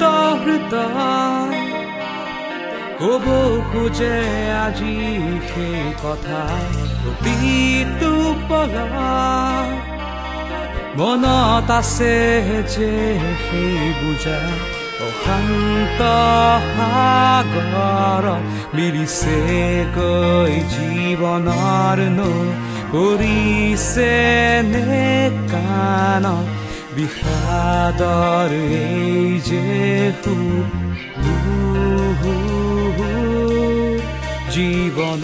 তই কব খোজে আজি সেই কথা প্ৰতিটো মনত আছে যে সেই বুজা অশান্ত সাগৰত মিলিছে গৈ জীৱনৰ নৈ কৰিছে নে কাণত বিষাদৰ এই যে জীৱন জীৱন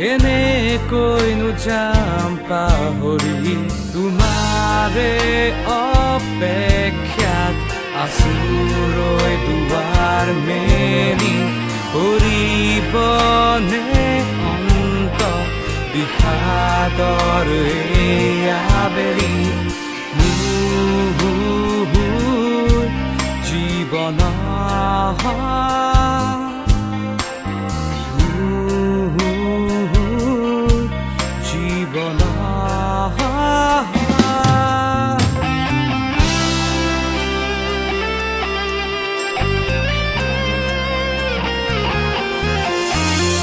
কেনেকৈনো যাম পাহৰি তোমাৰে অপেক্ষাত আচুৰৈ দুৱাৰ মেলি কৰিবনে অন্ত বিষাদৰ এই আবেলি জীৱন জীৱন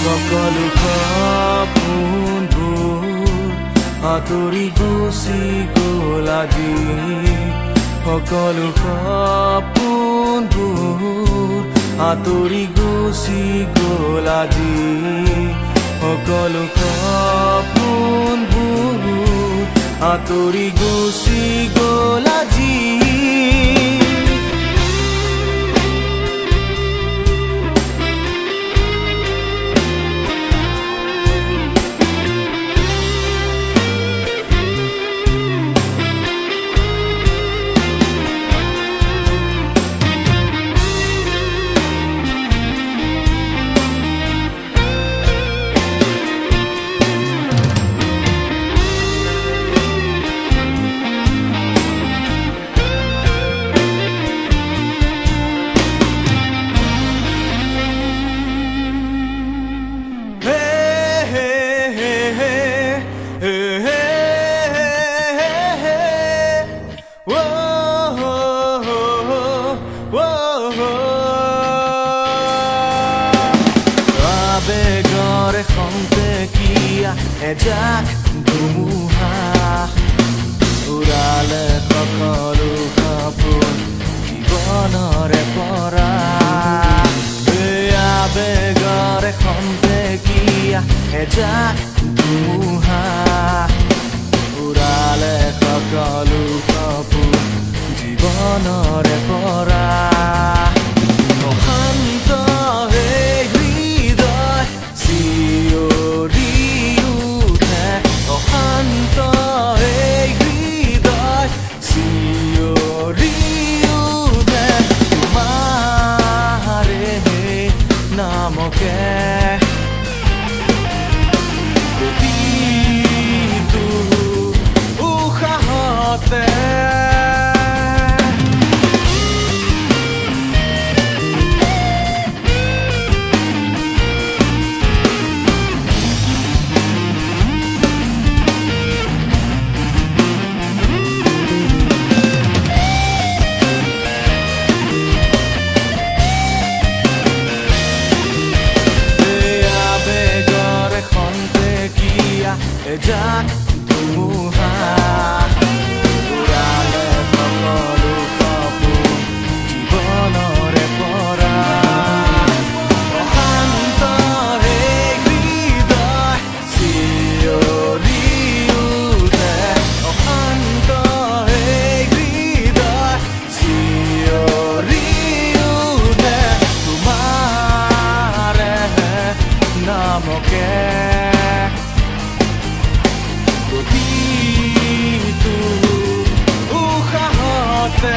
সকলো সপোনবোৰ আঁতৰি গুচি গ'ল আজি। সকলো সপোনবোৰ আঁতৰি গুচি গ'ল আজি। সকলো সপোনবোৰ আঁতৰি গুচি গ'ল আজি। এজাক ধুমুহা উৰালে সকলো সপোন জীৱনৰে পৰা এই আবেগৰে খন্তেকীয়া এজাক ধুমুহা উৰালে সকলো সপোন জীৱনৰে পৰা প্ৰতিটো উশাহতে